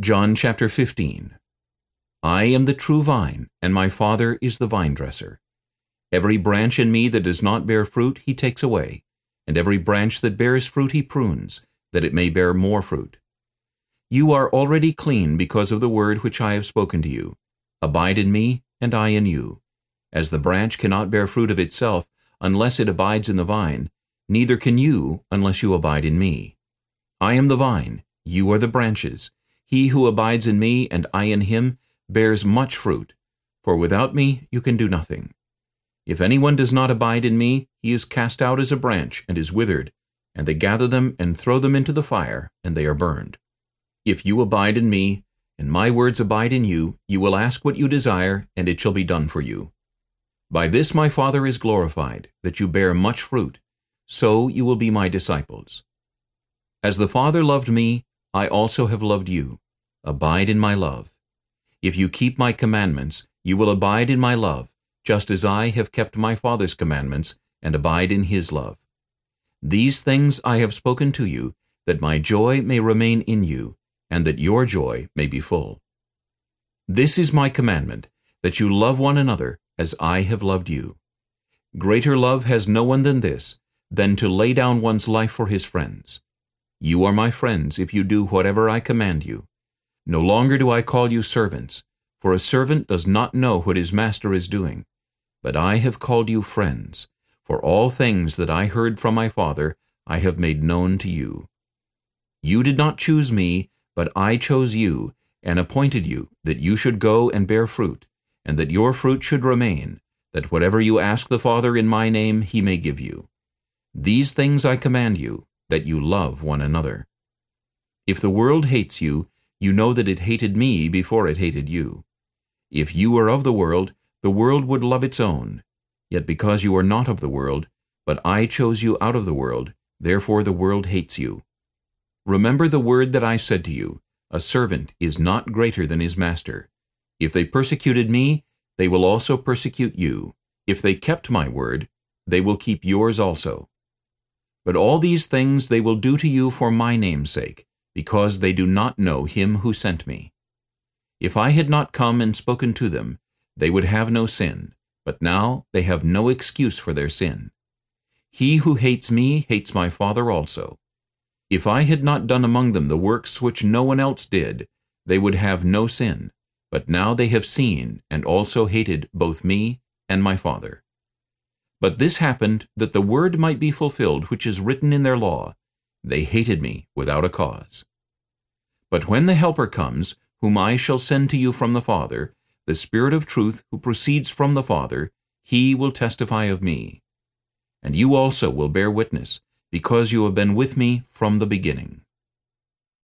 John chapter 15 I am the true vine, and my Father is the vine-dresser. Every branch in me that does not bear fruit he takes away, and every branch that bears fruit he prunes, that it may bear more fruit. You are already clean because of the word which I have spoken to you. Abide in me, and I in you. As the branch cannot bear fruit of itself unless it abides in the vine, neither can you unless you abide in me. I am the vine, you are the branches. He who abides in me and I in him bears much fruit, for without me you can do nothing. If anyone does not abide in me, he is cast out as a branch and is withered, and they gather them and throw them into the fire, and they are burned. If you abide in me, and my words abide in you, you will ask what you desire, and it shall be done for you. By this my Father is glorified, that you bear much fruit, so you will be my disciples. As the Father loved me, I also have loved you. Abide in my love. If you keep my commandments, you will abide in my love, just as I have kept my Father's commandments, and abide in his love. These things I have spoken to you, that my joy may remain in you, and that your joy may be full. This is my commandment, that you love one another as I have loved you. Greater love has no one than this, than to lay down one's life for his friends. You are my friends if you do whatever I command you. No longer do I call you servants, for a servant does not know what his master is doing. But I have called you friends, for all things that I heard from my Father I have made known to you. You did not choose me, but I chose you, and appointed you, that you should go and bear fruit, and that your fruit should remain, that whatever you ask the Father in my name he may give you. These things I command you, that you love one another. If the world hates you, you know that it hated me before it hated you. If you were of the world, the world would love its own. Yet because you are not of the world, but I chose you out of the world, therefore the world hates you. Remember the word that I said to you, A servant is not greater than his master. If they persecuted me, they will also persecute you. If they kept my word, they will keep yours also. But all these things they will do to you for my name's sake, because they do not know him who sent me. If I had not come and spoken to them, they would have no sin, but now they have no excuse for their sin. He who hates me hates my Father also. If I had not done among them the works which no one else did, they would have no sin, but now they have seen and also hated both me and my Father. But this happened that the word might be fulfilled which is written in their law, They hated me without a cause. But when the Helper comes, whom I shall send to you from the Father, the Spirit of truth who proceeds from the Father, he will testify of me. And you also will bear witness, because you have been with me from the beginning.